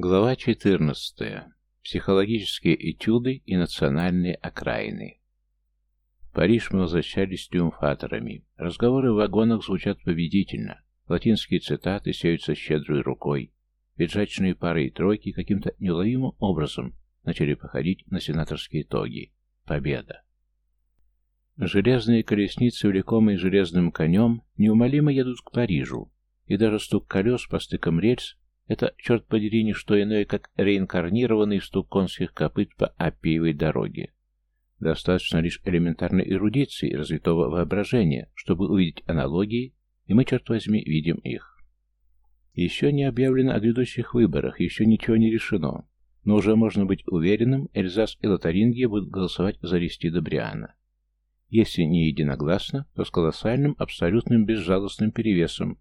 Глава 14. Психологические этюды и национальные окраины. В Париж мы возвращались триумфаторами. Разговоры в вагонах звучат победительно. Латинские цитаты сеются щедрой рукой. Пиджачные пары и тройки каким-то неуловимым образом начали походить на сенаторские тоги. Победа. Железные колесницы, влекомые железным конем, неумолимо едут к Парижу, и даже стук колес по стыкам рельс это, черт подери, не что иное, как реинкарнированный стук конских копыт по Аппиевой дороге. Достаточно лишь элементарной эрудиции и развитого воображения, чтобы увидеть аналогии, и мы, черт возьми, видим их. Еще не объявлено о грядущих выборах, еще ничего не решено, но уже можно быть уверенным, Эльзас и Лотарингия будут голосовать за Аристида Бриана. Если не единогласно, то с колоссальным, абсолютным, безжалостным перевесом,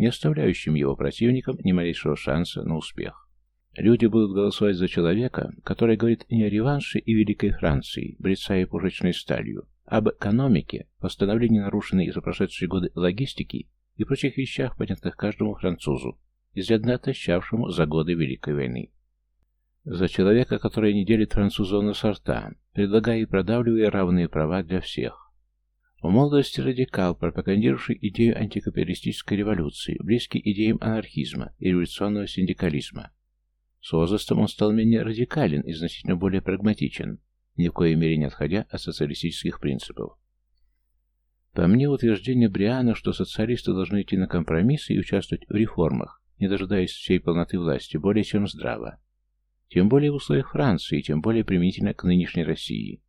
не оставляющим его противникам ни малейшего шанса на успех. Люди будут голосовать за человека, который говорит не о реванше и Великой Франции, брецая пушечной сталью, а об экономике, восстановлении нарушенной за прошедшие годы логистики и прочих вещах, понятных каждому французу, изрядно отощавшему за годы Великой войны. За человека, который не делит французов на сорта, предлагая и продавливая равные права для всех, в молодости радикал, пропагандировавший идею антикапиталистической революции, близкий идеям анархизма и революционного синдикализма. С возрастом он стал менее радикален и значительно более прагматичен, ни в коей мере не отходя от социалистических принципов. По мне, утверждение Бриана, что социалисты должны идти на компромиссы и участвовать в реформах, не дожидаясь всей полноты власти, более чем здраво. Тем более в условиях Франции, тем более применительно к нынешней России.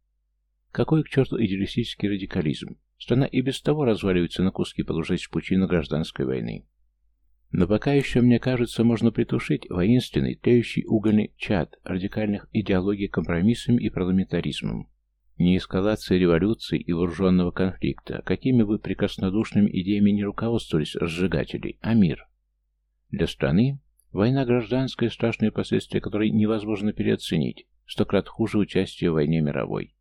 Какой к черту идеалистический радикализм? Страна и без того разваливается на куски, погружаясь в пучину гражданской войны. Но пока еще, мне кажется, можно притушить воинственный, тлеющий угольный чад радикальных идеологий компромиссами и парламентаризмом. Не эскалация революции и вооруженного конфликта, какими бы прекраснодушными идеями не руководствовались разжигатели, а мир. Для страны война гражданская, страшные последствия которой невозможно переоценить, сто крат хуже участия в войне мировой.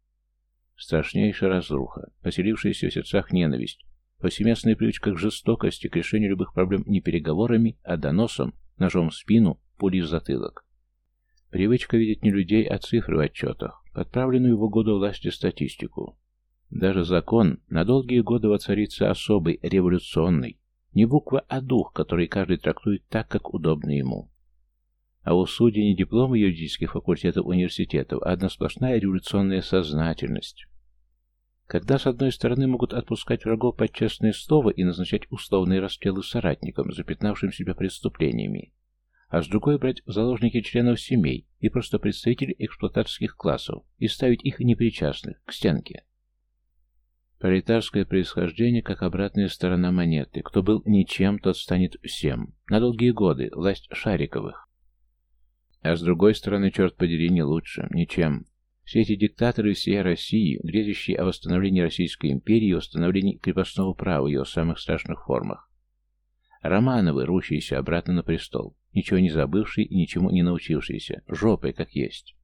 Страшнейшая разруха, поселившаяся в сердцах ненависть, повсеместная привычка к жестокости, к решению любых проблем не переговорами, а доносом, ножом в спину, пулей в затылок. Привычка видеть не людей, а цифры в отчетах, подправленную в угоду власти статистику. Даже закон на долгие годы воцарится особый, революционный, не буква, а дух, который каждый трактует так, как удобно ему. А у судей не дипломы юридических факультетов университетов, а одна сплошная революционная сознательность. Когда с одной стороны могут отпускать врагов под честное слово и назначать условные расстрелы соратникам, запятнавшим себя преступлениями, а с другой брать в заложники членов семей и просто представителей эксплуататорских классов и ставить их непричастных к стенке. Пролетарское происхождение как обратная сторона монеты. Кто был ничем, тот станет всем. На долгие годы власть Шариковых. А с другой стороны, черт подери, не лучше, ничем. Все эти диктаторы всей России, грезящие о восстановлении Российской империи и восстановлении крепостного права в ее самых страшных формах. Романовы, рущиеся обратно на престол, ничего не забывшие и ничему не научившиеся, жопой как есть.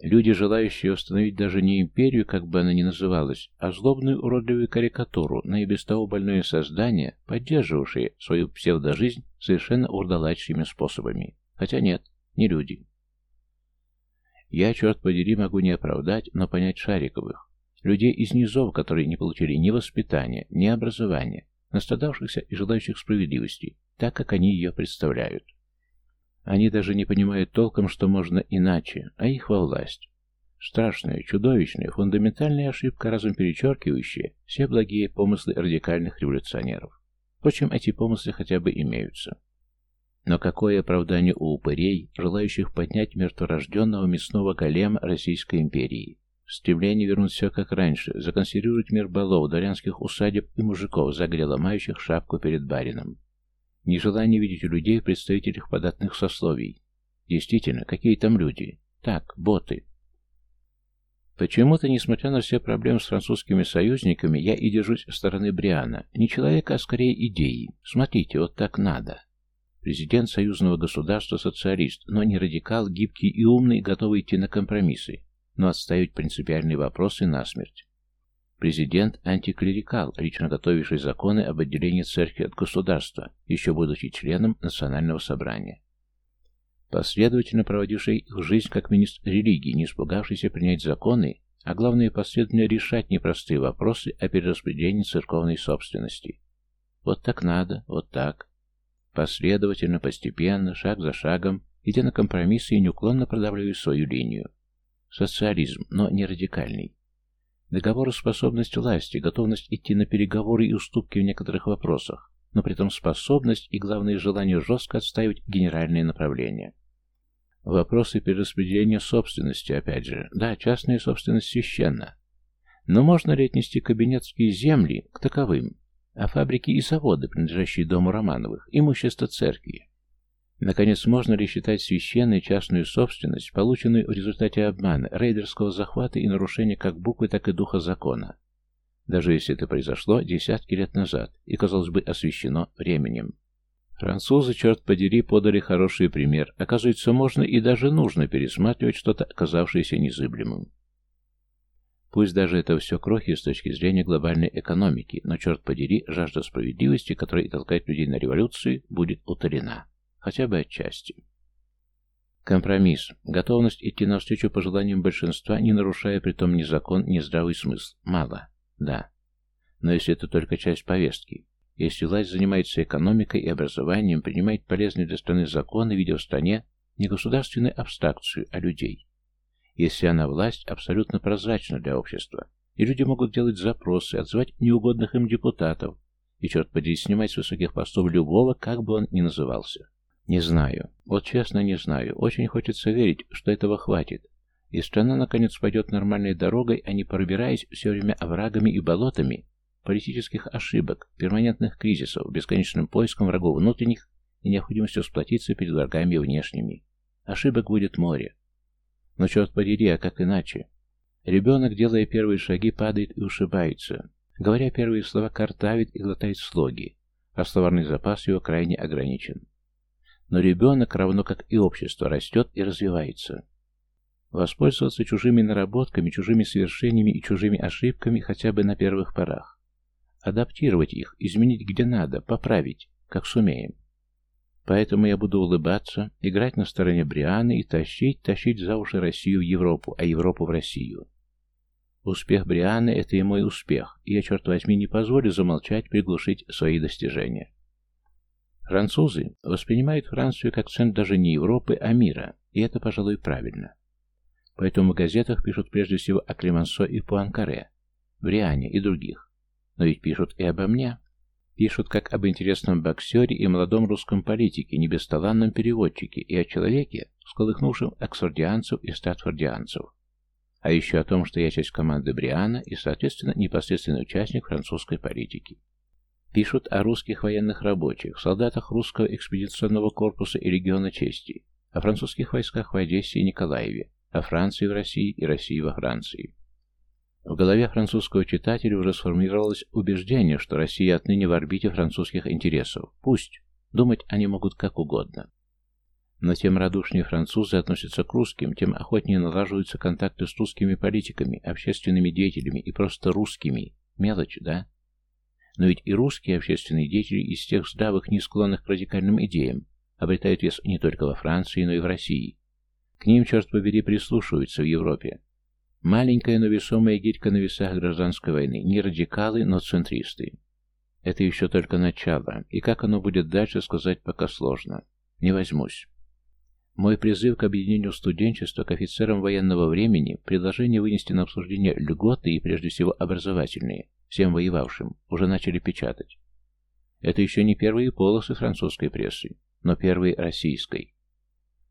Люди, желающие установить даже не империю, как бы она ни называлась, а злобную уродливую карикатуру на и без того больное создание, поддерживавшие свою псевдожизнь совершенно урдалачьими способами. Хотя нет, не люди. Я, черт подери, могу не оправдать, но понять Шариковых. Людей из низов, которые не получили ни воспитания, ни образования, настрадавшихся и желающих справедливости, так, как они ее представляют. Они даже не понимают толком, что можно иначе, а их во власть. Страшная, чудовищная, фундаментальная ошибка, разум перечеркивающая все благие помыслы радикальных революционеров. Впрочем, эти помыслы хотя бы имеются. Но какое оправдание у упырей, желающих поднять мертворожденного мясного голема Российской империи? Стремление вернуть все как раньше, законсервировать мир балов, дворянских усадеб и мужиков, загрело ломающих шапку перед барином. Нежелание видеть у людей представителей податных сословий. Действительно, какие там люди? Так, боты. Почему-то, несмотря на все проблемы с французскими союзниками, я и держусь стороны Бриана. Не человека, а скорее идеи. Смотрите, вот так надо. Президент союзного государства социалист, но не радикал, гибкий и умный, готовый идти на компромиссы, но отставить принципиальные вопросы насмерть. Президент антиклерикал, лично готовивший законы об отделении церкви от государства, еще будучи членом Национального собрания. последовательно проводивший их жизнь как министр религии, не испугавшийся принять законы, а главное последовательно решать непростые вопросы о перераспределении церковной собственности. Вот так надо, вот так. Последовательно, постепенно, шаг за шагом, идя на компромиссы и неуклонно продавливая свою линию. Социализм, но не радикальный. Договороспособность власти, готовность идти на переговоры и уступки в некоторых вопросах, но при этом способность и, главное, желание жестко отстаивать генеральные направления. Вопросы перераспределения собственности, опять же. Да, частная собственность священна. Но можно ли отнести кабинетские земли к таковым, а фабрики и заводы, принадлежащие дому Романовых, имущество церкви? Наконец, можно ли считать священной частную собственность, полученную в результате обмана, рейдерского захвата и нарушения как буквы, так и духа закона? Даже если это произошло десятки лет назад и, казалось бы, освещено временем. Французы, черт подери, подали хороший пример. Оказывается, можно и даже нужно пересматривать что-то, оказавшееся незыблемым. Пусть даже это все крохи с точки зрения глобальной экономики, но, черт подери, жажда справедливости, которая и толкает людей на революцию, будет утолена. Хотя бы отчасти. Компромисс. Готовность идти навстречу пожеланиям большинства, не нарушая при том ни закон, ни здравый смысл. Мало. Да. Но если это только часть повестки, если власть занимается экономикой и образованием, принимает полезные для страны законы, видя в стране не государственную абстракцию, а людей. Если она власть, абсолютно прозрачна для общества, и люди могут делать запросы, отзывать неугодных им депутатов, и, черт подери, снимать с высоких постов любого, как бы он ни назывался. Не знаю. Вот честно не знаю. Очень хочется верить, что этого хватит. И страна, наконец, пойдет нормальной дорогой, а не пробираясь все время оврагами и болотами, политических ошибок, перманентных кризисов, бесконечным поиском врагов внутренних и необходимостью сплотиться перед врагами внешними. Ошибок будет море. Но черт подери, а как иначе? Ребенок, делая первые шаги, падает и ушибается. Говоря первые слова, картавит и глотает слоги, а словарный запас его крайне ограничен. Но ребенок, равно как и общество, растет и развивается. Воспользоваться чужими наработками, чужими свершениями и чужими ошибками хотя бы на первых порах. Адаптировать их, изменить где надо, поправить, как сумеем. Поэтому я буду улыбаться, играть на стороне Брианы и тащить, тащить за уши Россию в Европу, а Европу в Россию. Успех Брианы – это и мой успех, и я, черт возьми, не позволю замолчать, приглушить свои достижения. Французы воспринимают Францию как центр даже не Европы, а мира, и это, пожалуй, правильно. Поэтому в газетах пишут прежде всего о Клемансо и Пуанкаре, Бриане и других. Но ведь пишут и обо мне. Пишут как об интересном боксере и молодом русском политике, не бесталанном переводчике, и о человеке, сколыхнувшем оксфордианцев и стратфордианцев. А еще о том, что я часть команды Бриана и, соответственно, непосредственный участник французской политики. Пишут о русских военных рабочих, солдатах русского экспедиционного корпуса и региона чести, о французских войсках в Одессе и Николаеве, о Франции в России и России во Франции. В голове французского читателя уже сформировалось убеждение, что Россия отныне в орбите французских интересов. Пусть. Думать они могут как угодно. Но тем радушнее французы относятся к русским, тем охотнее налаживаются контакты с русскими политиками, общественными деятелями и просто русскими. Мелочь, да? Но ведь и русские общественные деятели из тех здравых, не склонных к радикальным идеям, обретают вес не только во Франции, но и в России. К ним, черт побери, прислушиваются в Европе. Маленькая, но весомая гирька на весах гражданской войны. Не радикалы, но центристы. Это еще только начало, и как оно будет дальше, сказать пока сложно. Не возьмусь. Мой призыв к объединению студенчества к офицерам военного времени, предложение вынести на обсуждение льготы и, прежде всего, образовательные, всем воевавшим, уже начали печатать. Это еще не первые полосы французской прессы, но первые российской.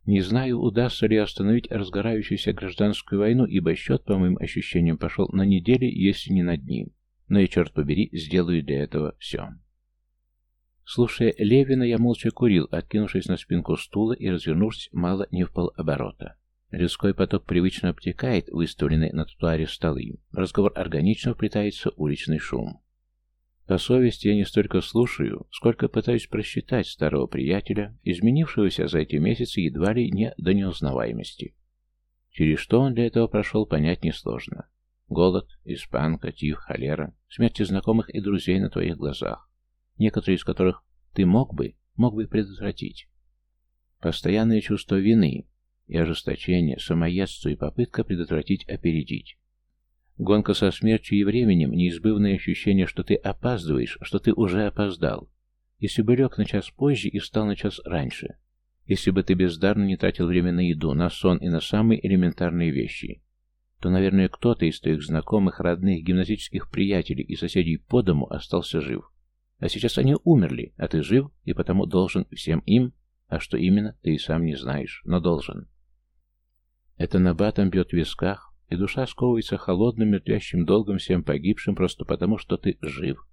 Не знаю, удастся ли остановить разгорающуюся гражданскую войну, ибо счет, по моим ощущениям, пошел на недели, если не на дни. Но и, черт побери, сделаю для этого все. Слушая Левина, я молча курил, откинувшись на спинку стула и развернувшись мало не в полоборота. Людской поток привычно обтекает выставленные на тротуаре столы. Разговор органично вплетается уличный шум. По совести я не столько слушаю, сколько пытаюсь просчитать старого приятеля, изменившегося за эти месяцы едва ли не до неузнаваемости. Через что он для этого прошел, понять несложно. Голод, испанка, тиф, холера, смерти знакомых и друзей на твоих глазах, некоторые из которых ты мог бы, мог бы предотвратить. Постоянное чувство вины и ожесточение, самоедство и попытка предотвратить, опередить. Гонка со смертью и временем, неизбывное ощущение, что ты опаздываешь, что ты уже опоздал. Если бы лег на час позже и встал на час раньше. Если бы ты бездарно не тратил время на еду, на сон и на самые элементарные вещи, то, наверное, кто-то из твоих знакомых, родных, гимназических приятелей и соседей по дому остался жив. А сейчас они умерли, а ты жив и потому должен всем им, а что именно, ты и сам не знаешь, но должен. Это набатом бьет в висках, и душа сковывается холодным, мертвящим долгом всем погибшим просто потому, что ты жив.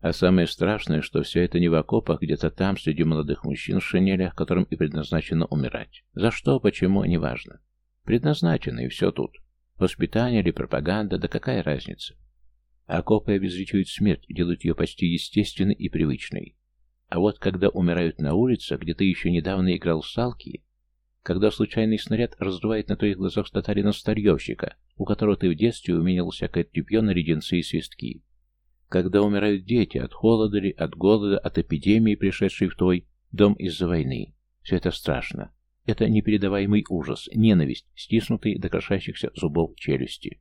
А самое страшное, что все это не в окопах, где-то там, среди молодых мужчин в шинелях, которым и предназначено умирать. За что, почему, неважно. Предназначено, и все тут. Воспитание или пропаганда, да какая разница. Окопы обезличивают смерть, делают ее почти естественной и привычной. А вот когда умирают на улице, где ты еще недавно играл в салки, когда случайный снаряд разрывает на твоих глазах татарина-старьевщика, у которого ты в детстве уменял всякое тряпье на леденцы и свистки. Когда умирают дети от холода ли, от голода, от эпидемии, пришедшей в твой дом из-за войны. Все это страшно. Это непередаваемый ужас, ненависть, стиснутый до крошащихся зубов челюсти.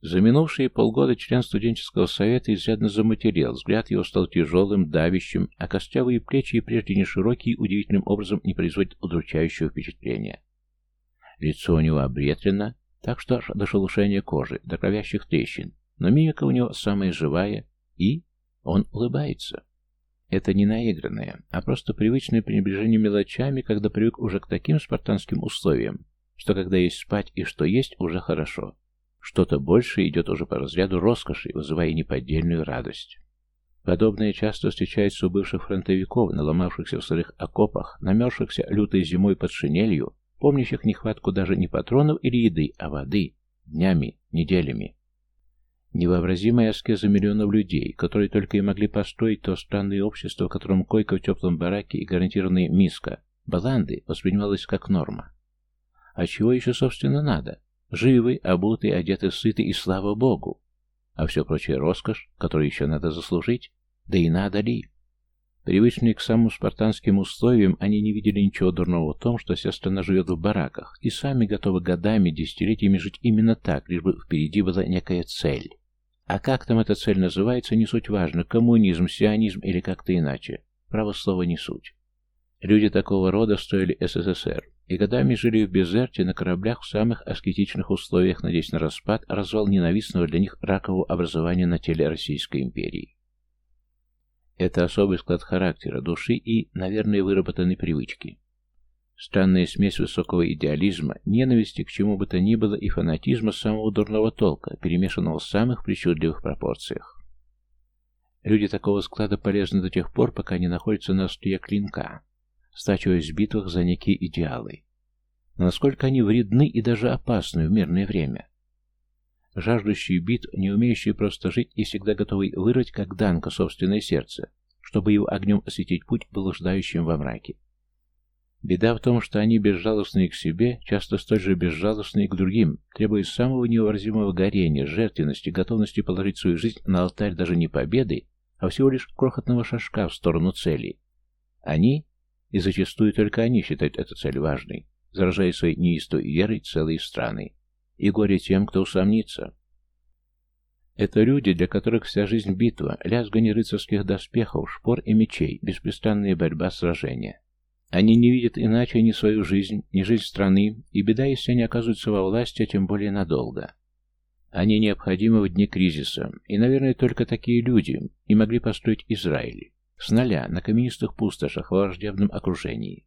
За минувшие полгода член студенческого совета изрядно заматерел, взгляд его стал тяжелым, давящим, а костявые плечи и прежде не широкие удивительным образом не производят удручающего впечатления. Лицо у него обветрено, так что аж до шелушения кожи, до кровящих трещин, но мимика у него самая живая, и он улыбается. Это не наигранное, а просто привычное пренебрежение мелочами, когда привык уже к таким спартанским условиям, что когда есть спать и что есть, уже хорошо. Что-то большее идет уже по разряду роскоши, вызывая неподдельную радость. Подобное часто встречается у бывших фронтовиков, наломавшихся в сырых окопах, намерзшихся лютой зимой под шинелью, помнящих нехватку даже не патронов или еды, а воды, днями, неделями. Невообразимая аскеза миллионов людей, которые только и могли построить то странное общество, в котором койка в теплом бараке и гарантированная миска, баланды, воспринималась как норма. А чего еще, собственно, надо? Живы, обуты, одеты, сыты, и слава Богу. А все прочее роскошь, которую еще надо заслужить, да и надо ли? Привычные к самым спартанским условиям, они не видели ничего дурного в том, что вся страна живет в бараках, и сами готовы годами, десятилетиями жить именно так, лишь бы впереди была некая цель. А как там эта цель называется, не суть важно, коммунизм, сионизм или как-то иначе. Право слова не суть. Люди такого рода стоили СССР, и годами жили в Безерте на кораблях в самых аскетичных условиях, надеясь на распад, развал ненавистного для них ракового образования на теле Российской империи. Это особый склад характера, души и, наверное, выработанной привычки. Странная смесь высокого идеализма, ненависти к чему бы то ни было и фанатизма самого дурного толка, перемешанного в самых причудливых пропорциях. Люди такого склада полезны до тех пор, пока не находятся на острие клинка, стачиваясь в битвах за некие идеалы. Насколько они вредны и даже опасны в мирное время. Жаждущий бит, не умеющий просто жить и всегда готовый вырвать, как Данка, собственное сердце, чтобы его огнем осветить путь блуждающим во мраке. Беда в том, что они безжалостные к себе, часто столь же безжалостные к другим, требуя самого невыразимого горения, жертвенности, готовности положить свою жизнь на алтарь даже не победы, а всего лишь крохотного шажка в сторону цели. Они и зачастую только они считают эту цель важной, заражая своей неистой верой целые страны. И горе тем, кто усомнится. Это люди, для которых вся жизнь битва, лязгание рыцарских доспехов, шпор и мечей, беспрестанная борьба, сражения. Они не видят иначе ни свою жизнь, ни жизнь страны, и беда, если они оказываются во власти, а тем более надолго. Они необходимы в дни кризиса, и, наверное, только такие люди и могли построить Израиль. С нуля, на каменистых пустошах, в враждебном окружении.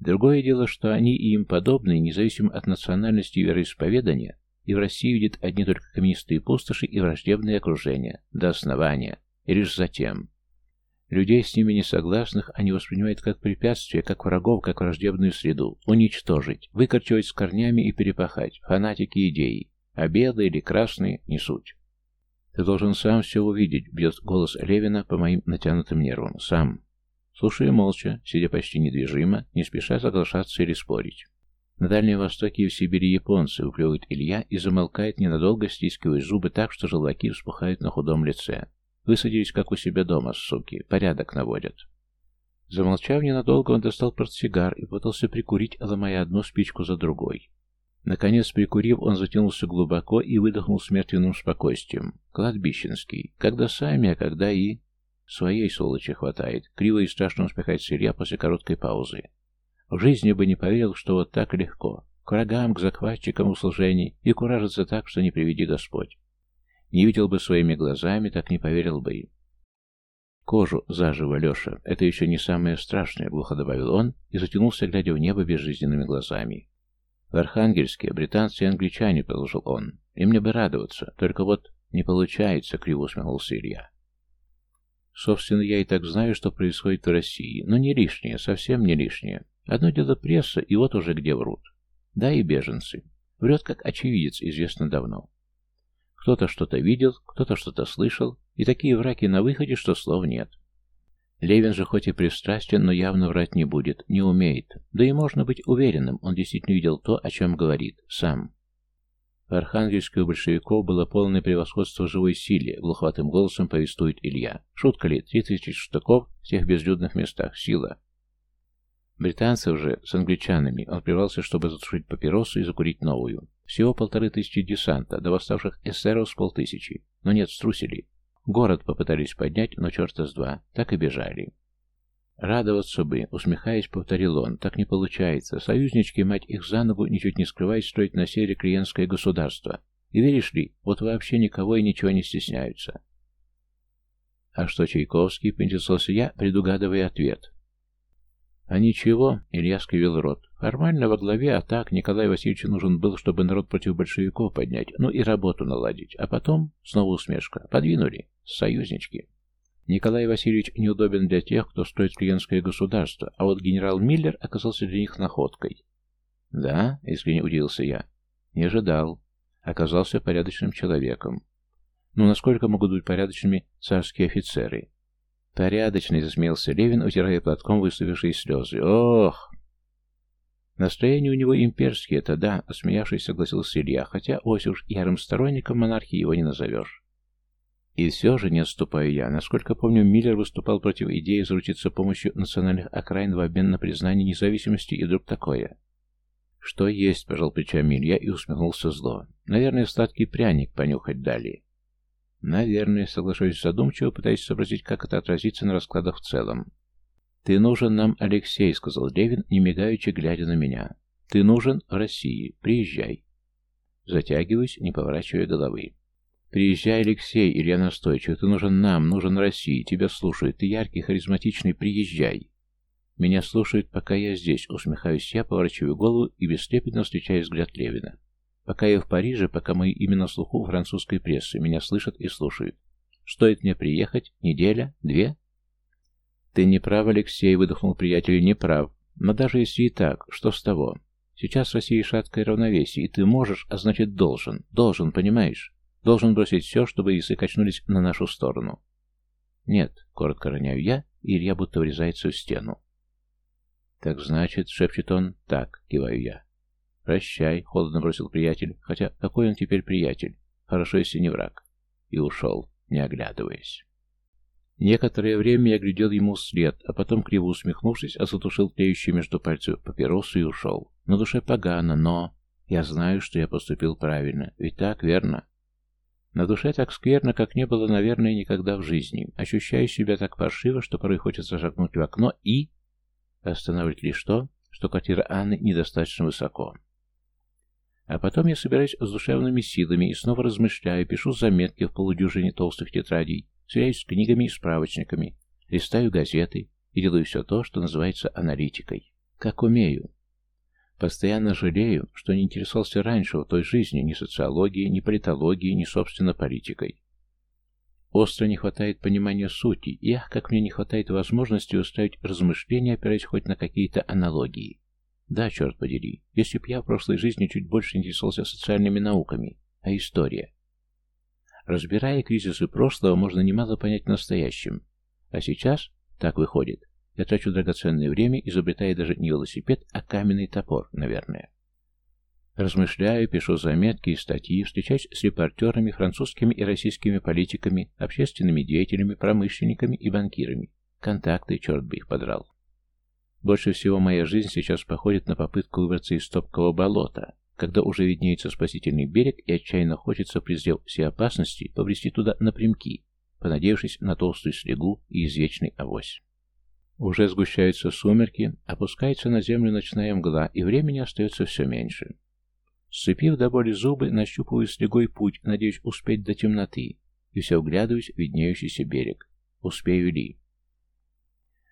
Другое дело, что они и им подобные, независимо от национальности и вероисповедания, и в России видят одни только каменистые пустоши и враждебные окружения, до основания, и лишь затем. Людей с ними несогласных они воспринимают как препятствие, как врагов, как враждебную среду, уничтожить, выкорчевать с корнями и перепахать, фанатики идеи, а белые или красные не суть. «Ты должен сам все увидеть», — бьет голос Левина по моим натянутым нервам. «Сам». Слушаю молча, сидя почти недвижимо, не спеша соглашаться или спорить. На Дальнем Востоке и в Сибири японцы, уплевывает Илья и замолкает ненадолго, стискивая зубы так, что желваки вспухают на худом лице. Высадились, как у себя дома, суки, порядок наводят. Замолчав ненадолго, он достал портсигар и пытался прикурить, ломая одну спичку за другой. Наконец, прикурив, он затянулся глубоко и выдохнул с спокойствием. Кладбищенский. Когда сами, а когда и... Своей сволочи хватает. Криво и страшно усмехается Илья после короткой паузы. В жизни бы не поверил, что вот так легко. К врагам, к захватчикам услужений и куражиться так, что не приведи Господь. Не видел бы своими глазами, так не поверил бы. Кожу заживо, Леша. Это еще не самое страшное, глухо добавил он и затянулся, глядя в небо безжизненными глазами. В Архангельске британцы и англичане, продолжил он. И мне бы радоваться, только вот не получается, криво усмехнулся Илья. Собственно, я и так знаю, что происходит в России, но не лишнее, совсем не лишнее. Одно дело пресса, и вот уже где врут. Да и беженцы. Врет как очевидец, известно давно. Кто-то что-то видел, кто-то что-то слышал, и такие враки на выходе, что слов нет. Левин же хоть и пристрастен, но явно врать не будет, не умеет. Да и можно быть уверенным, он действительно видел то, о чем говорит, сам. В Архангельске у большевиков было полное превосходство живой силе, глуховатым голосом повествует Илья. Шутка ли, три тысячи штыков в тех безлюдных местах, сила. Британцев же с англичанами он прервался, чтобы затушить папиросу и закурить новую. Всего полторы тысячи десанта, до восставших эсеров с полтысячи. Но нет, струсили. Город попытались поднять, но черта с два. Так и бежали. «Радоваться бы», — усмехаясь, повторил он. «Так не получается. Союзнички, мать их за ногу, ничуть не скрываясь, строить на севере клиентское государство. И веришь ли, вот вообще никого и ничего не стесняются». «А что Чайковский?» — поинтересовался я, предугадывая ответ. «А ничего», — Илья скривил рот. «Формально во главе, а так Николай Васильевичу нужен был, чтобы народ против большевиков поднять, ну и работу наладить. А потом, снова усмешка, подвинули, союзнички». Николай Васильевич неудобен для тех, кто строит клиентское государство, а вот генерал Миллер оказался для них находкой. «Да?» — искренне удивился я. «Не ожидал. Оказался порядочным человеком. Ну, насколько могут быть порядочными царские офицеры?» «Порядочный», — засмеялся Левин, утирая платком выступившие слезы. «Ох!» Настроение у него имперские, это да, осмеявшись, согласился Илья, хотя ось уж ярым сторонником монархии его не назовешь. И все же не отступаю я. Насколько помню, Миллер выступал против идеи заручиться помощью национальных окраин в обмен на признание независимости и вдруг такое. Что есть, пожал плечами Илья и усмехнулся зло. Наверное, сладкий пряник понюхать дали. Наверное, соглашусь задумчиво, пытаясь сообразить, как это отразится на раскладах в целом. «Ты нужен нам, Алексей», — сказал Левин, не мигаючи, глядя на меня. «Ты нужен России. Приезжай». Затягиваюсь, не поворачивая головы. «Приезжай, Алексей!» Илья настойчив. «Ты нужен нам, нужен России. Тебя слушают. Ты яркий, харизматичный. Приезжай!» «Меня слушают, пока я здесь», — усмехаюсь я, поворачиваю голову и бесслепенно встречаю взгляд Левина. Пока я в Париже, пока имя на слуху французской прессы, меня слышат и слушают. Стоит мне приехать? Неделя? Две? Ты не прав, Алексей, выдохнул приятель, не прав. Но даже если и так, что с того? Сейчас в России шаткое равновесие, и ты можешь, а значит должен. Должен, понимаешь? Должен бросить все, чтобы весы качнулись на нашу сторону. Нет, коротко роняю я, и Илья будто врезается в стену. Так значит, шепчет он, так, киваю я. «Прощай», — холодно бросил приятель, хотя какой он теперь приятель? Хорошо, если не враг. И ушел, не оглядываясь. Некоторое время я глядел ему вслед, а потом, криво усмехнувшись, осутушил тлеющую между пальцев папиросу и ушел. На душе погано, но... Я знаю, что я поступил правильно. Ведь так, верно? На душе так скверно, как не было, наверное, никогда в жизни. Ощущаю себя так паршиво, что порой хочется шагнуть в окно и... Останавливать лишь то, что квартира Анны недостаточно высоко. А потом я собираюсь с душевными силами и снова размышляю, пишу заметки в полудюжине толстых тетрадей, сверяюсь с книгами и справочниками, листаю газеты и делаю все то, что называется аналитикой. Как умею. Постоянно жалею, что не интересовался раньше в той жизни ни социологией, ни политологией, ни, собственно, политикой. Остро не хватает понимания сути, и ах, как мне не хватает возможности устроить размышления, опираясь хоть на какие-то аналогии. Да, черт подери, если б я в прошлой жизни чуть больше интересовался социальными науками, а история. Разбирая кризисы прошлого, можно немало понять в настоящем. А сейчас, так выходит, я трачу драгоценное время, изобретая даже не велосипед, а каменный топор, наверное. Размышляю, пишу заметки и статьи, встречаюсь с репортерами, французскими и российскими политиками, общественными деятелями, промышленниками и банкирами. Контакты, черт бы их подрал. Больше всего моя жизнь сейчас походит на попытку выбраться из топкого болота, когда уже виднеется спасительный берег и отчаянно хочется, презрев все опасности, побрести туда напрямки, понадеявшись на толстую слегу и извечный авось. Уже сгущаются сумерки, опускается на землю ночная мгла, и времени остается все меньше. Сцепив до боли зубы, нащупываю слегой путь, надеюсь успеть до темноты, и все вглядываюсь в виднеющийся берег. Успею ли?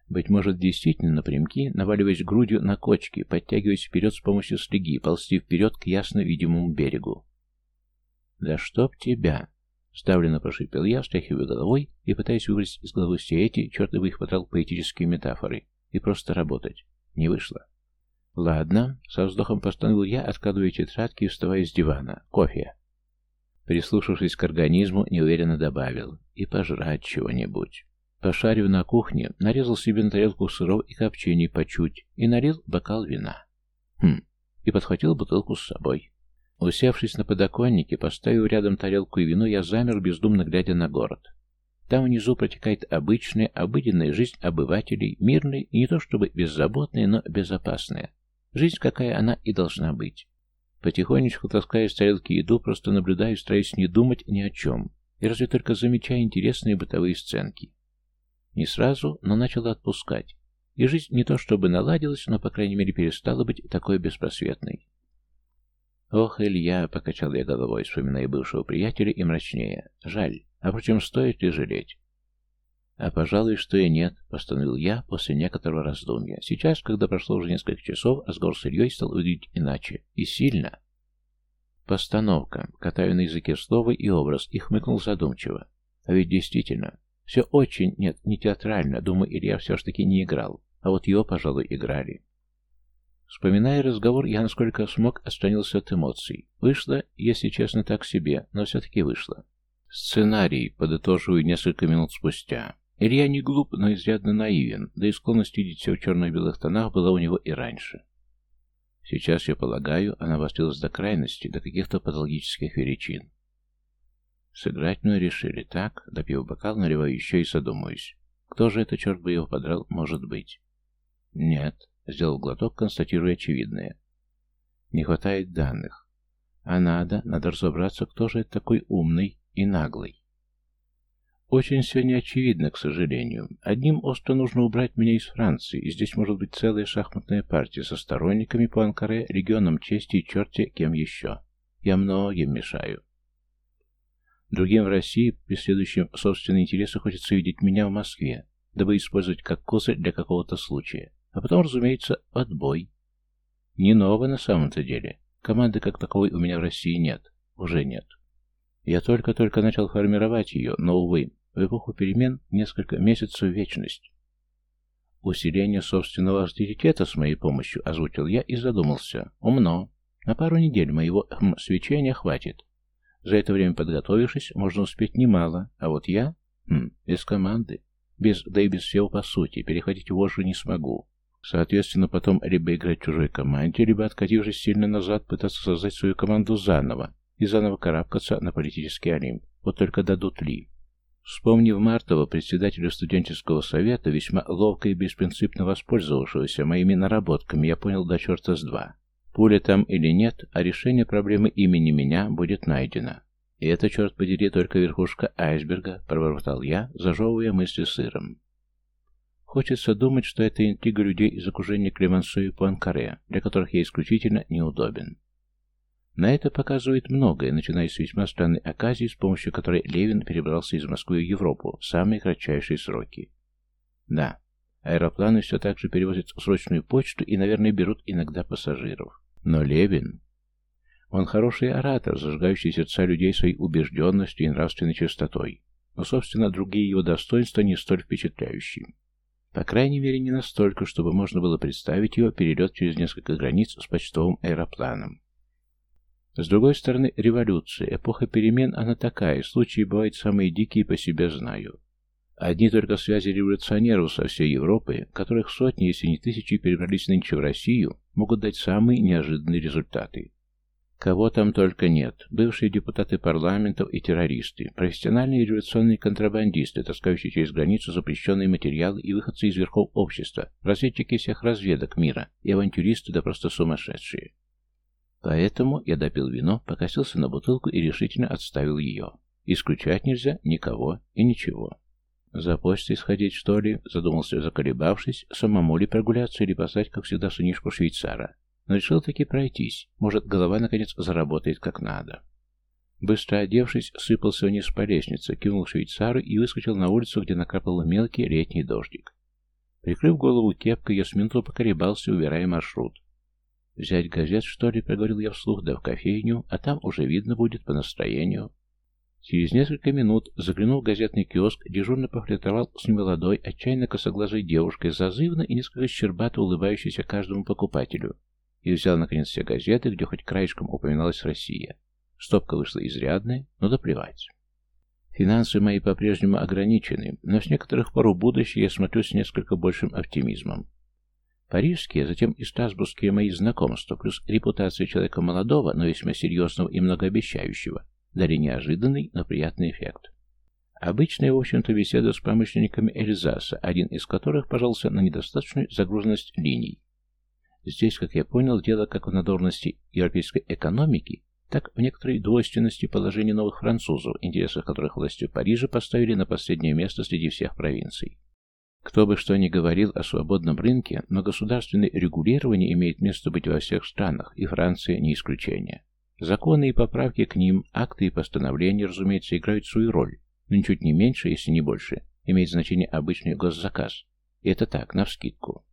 Быть может, действительно напрямки, наваливаясь грудью на кочки, подтягиваясь вперед с помощью слеги, ползти вперед к ясно видимому берегу. «Да чтоб тебя!» Ставленно прошипел я, встряхивая головой и пытаясь выбросить из головы все эти, черт бы их потрал, поэтические метафоры, и просто работать. Не вышло. «Ладно», — со вздохом постановил я, откладывая тетрадки и вставая с дивана. «Кофе». Прислушавшись к организму, неуверенно добавил. «И пожрать чего-нибудь». Пошарив на кухне, нарезал себе на тарелку сыров и копчений по чуть и налил бокал вина. Хм, и подхватил бутылку с собой. Усевшись на подоконнике, поставив рядом тарелку и вино, я замер, бездумно глядя на город. Там внизу протекает обычная, обыденная жизнь обывателей, мирная и не то чтобы беззаботная, но безопасная. Жизнь, какая она и должна быть. Потихонечку таская с тарелки еду, просто наблюдаю, стараясь не думать ни о чем, и разве только замечая интересные бытовые сценки. Не сразу, но начала отпускать. И жизнь не то чтобы наладилась, но, по крайней мере, перестала быть такой беспросветной. «Ох, Илья!» — покачал я головой, вспоминая бывшего приятеля и мрачнее. «Жаль. А впрочем, стоит ли жалеть?» «А, пожалуй, что и нет», — постановил я после некоторого раздумья. Сейчас, когда прошло уже несколько часов, разговор с Ильей стал выглядеть иначе. И сильно. Постановка. Катаю на языке слово и образ, и хмыкнул задумчиво. А ведь действительно, все очень, нет, не театрально. Думаю, Илья все ж таки не играл. А вот его, пожалуй, играли. Вспоминая разговор, я насколько смог отстранился от эмоций. Вышло, если честно, так себе, но все-таки вышло. Сценарий, подытоживаю несколько минут спустя. Илья не глуп, но изрядно наивен, да и склонность видеть все в черно-белых тонах была у него и раньше. Сейчас, я полагаю, она вострилась до крайности, до каких-то патологических величин. Сыграть мы решили, так? Допив бокал, наливаю еще и задумаюсь. Кто же это, черт бы его подрал, может быть? Нет, Сделал глоток, констатируя очевидное. Не хватает данных. А надо, надо разобраться, кто же это такой умный и наглый. Очень все неочевидно, к сожалению. Одним остро нужно убрать меня из Франции, и здесь может быть целая шахматная партия со сторонниками по Анкаре, регионом чести и черти кем еще. Я многим мешаю. Другим в России, преследующим собственные интересы, хочется видеть меня в Москве, дабы использовать как козырь для какого-то случая. А потом, разумеется, отбой. Не ново на самом-то деле. Команды как таковой у меня в России нет. Уже нет. Я только-только начал формировать ее, но, увы, в эпоху перемен несколько месяцев вечность. Усиление собственного авторитета с моей помощью озвучил я и задумался. Умно. На пару недель моего хм, свечения хватит. За это время подготовившись, можно успеть немало, а вот я, хм, без команды, без, да и без всего по сути, переходить в вожжу не смогу. Соответственно, потом либо играть в чужой команде, либо, откатившись сильно назад, пытаться создать свою команду заново и заново карабкаться на политический олимп. Вот только дадут ли. Вспомнив Мартова, председателя студенческого совета, весьма ловко и беспринципно воспользовавшегося моими наработками, я понял до черта с два. Пуля там или нет, а решение проблемы имени меня будет найдено. И это, черт подери, только верхушка айсберга, пробормотал я, зажевывая мысли сыром. Хочется думать, что это интрига людей из окружения Клемансо и Пуанкаре, для которых я исключительно неудобен. На это показывает многое, начиная с весьма странной оказии, с помощью которой Левин перебрался из Москвы в Европу в самые кратчайшие сроки. Да, аэропланы все так же перевозят срочную почту и, наверное, берут иногда пассажиров. Но Левин... Он хороший оратор, зажигающий сердца людей своей убежденностью и нравственной чистотой. Но, собственно, другие его достоинства не столь впечатляющие. По крайней мере, не настолько, чтобы можно было представить его перелет через несколько границ с почтовым аэропланом. С другой стороны, революция, эпоха перемен, она такая, случаи бывают самые дикие, по себе знаю. Одни только связи революционеров со всей Европы, которых сотни, если не тысячи, перебрались нынче в Россию, могут дать самые неожиданные результаты. Кого там только нет. Бывшие депутаты парламентов и террористы, профессиональные революционные контрабандисты, таскающие через границу запрещенные материалы и выходцы из верхов общества, разведчики всех разведок мира и авантюристы да просто сумасшедшие. Поэтому я допил вино, покосился на бутылку и решительно отставил ее. Исключать нельзя никого и ничего. «За почтой сходить, что ли?» — задумался, заколебавшись, самому ли прогуляться или послать, как всегда, сынишку швейцара но решил таки пройтись. Может, голова, наконец, заработает как надо. Быстро одевшись, сыпался вниз по лестнице, кинул швейцару и выскочил на улицу, где накапал мелкий летний дождик. Прикрыв голову кепкой, я с минуту поколебался, убирая маршрут. «Взять газет, что ли?» — проговорил я вслух, да в кофейню, а там уже видно будет по настроению. Через несколько минут, заглянул в газетный киоск, дежурно пофлиртовал с немолодой, отчаянно косоглазой девушкой, зазывно и несколько щербато улыбающейся каждому покупателю, и взял, наконец, все газеты, где хоть краешком упоминалась Россия. Стопка вышла изрядная, но да плевать. Финансы мои по-прежнему ограничены, но с некоторых пор в будущее я смотрю с несколько большим оптимизмом. Парижские, затем и страсбургские мои знакомства, плюс репутация человека молодого, но весьма серьезного и многообещающего, дали неожиданный, но приятный эффект. Обычная, в общем-то, беседа с промышленниками Эльзаса, один из которых пожался на недостаточную загруженность линий. Здесь, как я понял, дело как в надорности европейской экономики, так в некоторой двойственности положения новых французов, интересы которых властью Парижа поставили на последнее место среди всех провинций. Кто бы что ни говорил о свободном рынке, но государственное регулирование имеет место быть во всех странах, и Франция не исключение. Законы и поправки к ним, акты и постановления, разумеется, играют свою роль, но ничуть не меньше, если не больше, имеет значение обычный госзаказ. И это так, навскидку.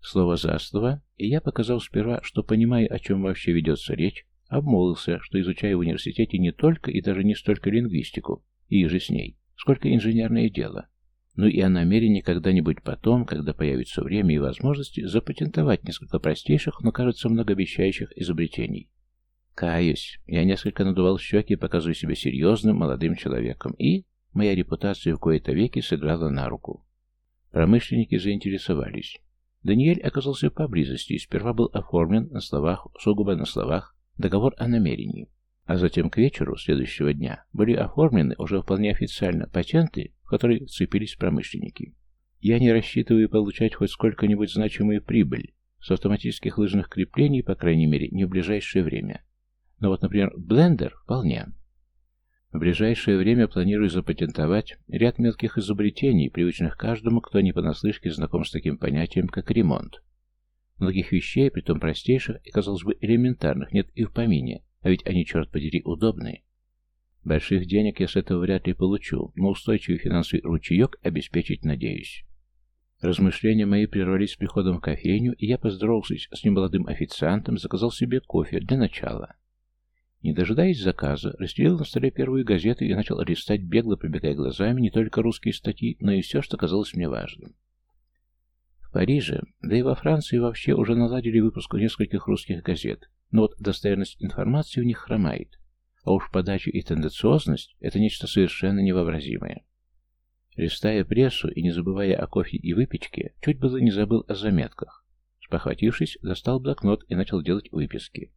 Слово за слово, и я показал сперва, что понимаю, о чем вообще ведется речь, обмолвился, что изучаю в университете не только и даже не столько лингвистику, и же с ней, сколько инженерное дело, ну и о намерении когда-нибудь потом, когда появится время и возможности, запатентовать несколько простейших, но, кажется, многообещающих изобретений. Каюсь, я несколько надувал щеки, показывая себя серьезным молодым человеком, и моя репутация в кои-то веки сыграла на руку. Промышленники заинтересовались. Даниэль оказался поблизости и сперва был оформлен на словах, сугубо на словах, договор о намерении. А затем к вечеру следующего дня были оформлены уже вполне официально патенты, в которые вцепились промышленники. Я не рассчитываю получать хоть сколько-нибудь значимую прибыль с автоматических лыжных креплений, по крайней мере, не в ближайшее время. Но вот, например, блендер вполне. В ближайшее время планирую запатентовать ряд мелких изобретений, привычных каждому, кто не понаслышке знаком с таким понятием, как ремонт. Многих вещей, притом простейших и, казалось бы, элементарных, нет и в помине, а ведь они, черт подери, удобные. Больших денег я с этого вряд ли получу, но устойчивый финансовый ручеек обеспечить надеюсь. Размышления мои прервались с приходом в кофейню, и я, поздоровавшись с немолодым официантом, заказал себе кофе для начала. Не дожидаясь заказа, расстелил на столе первую газету и начал листать, бегло пробегая глазами не только русские статьи, но и все, что казалось мне важным. В Париже, да и во Франции вообще уже наладили выпуск нескольких русских газет, но вот достоверность информации у них хромает. А уж подача и тенденциозность – это нечто совершенно невообразимое. Листая прессу и не забывая о кофе и выпечке, чуть было не забыл о заметках. Спохватившись, достал блокнот и начал делать выписки.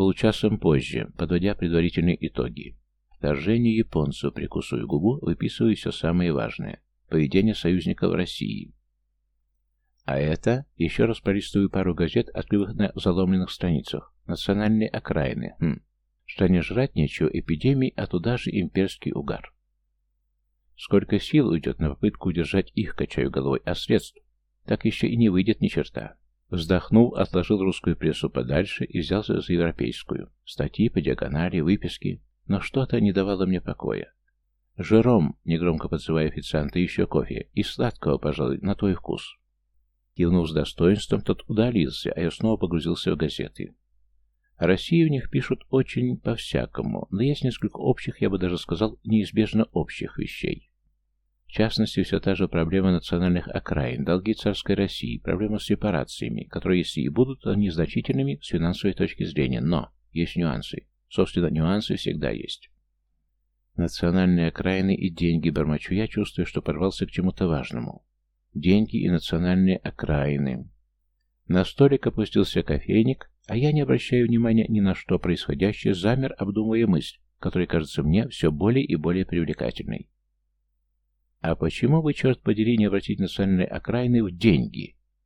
Получасом позже, подводя предварительные итоги. Вторжение японцев, прикусываю губу, выписываю все самое важное. Поведение союзников России. А это, еще раз пролистываю пару газет, открытых на заломленных страницах. Национальные окраины. Хм. Что не жрать нечего, эпидемии, а туда же имперский угар. Сколько сил уйдет на попытку удержать их, качаю головой, а средств? Так еще и не выйдет ни черта. Вздохнул, отложил русскую прессу подальше и взялся за европейскую. Статьи по диагонали, выписки. Но что-то не давало мне покоя. «Жером», — негромко подзывая официанта, — «еще кофе. И сладкого, пожалуй, на твой вкус». Кивнув с достоинством, тот удалился, а я снова погрузился в газеты. О России в них пишут очень по-всякому, но есть несколько общих, я бы даже сказал, неизбежно общих вещей. В частности, все та же проблема национальных окраин, долги царской России, проблема с репарациями, которые, если и будут, то незначительными с финансовой точки зрения, но есть нюансы. Собственно, нюансы всегда есть. Национальные окраины и деньги, бормочу я, чувствую, что порвался к чему-то важному. Деньги и национальные окраины. На столик опустился кофейник, а я, не обращая внимания ни на что происходящее, замер, обдумывая мысль, которая кажется мне все более и более привлекательной. А почему бы, черт подери, не обратить национальные окраины в деньги?